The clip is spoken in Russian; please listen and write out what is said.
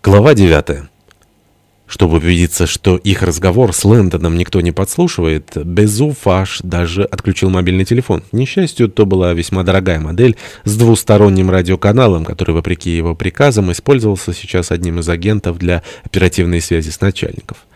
Глава 9. Чтобы убедиться, что их разговор с Лэндоном никто не подслушивает, Безуфаш даже отключил мобильный телефон. К несчастью, то была весьма дорогая модель с двусторонним радиоканалом, который, вопреки его приказам, использовался сейчас одним из агентов для оперативной связи с начальников.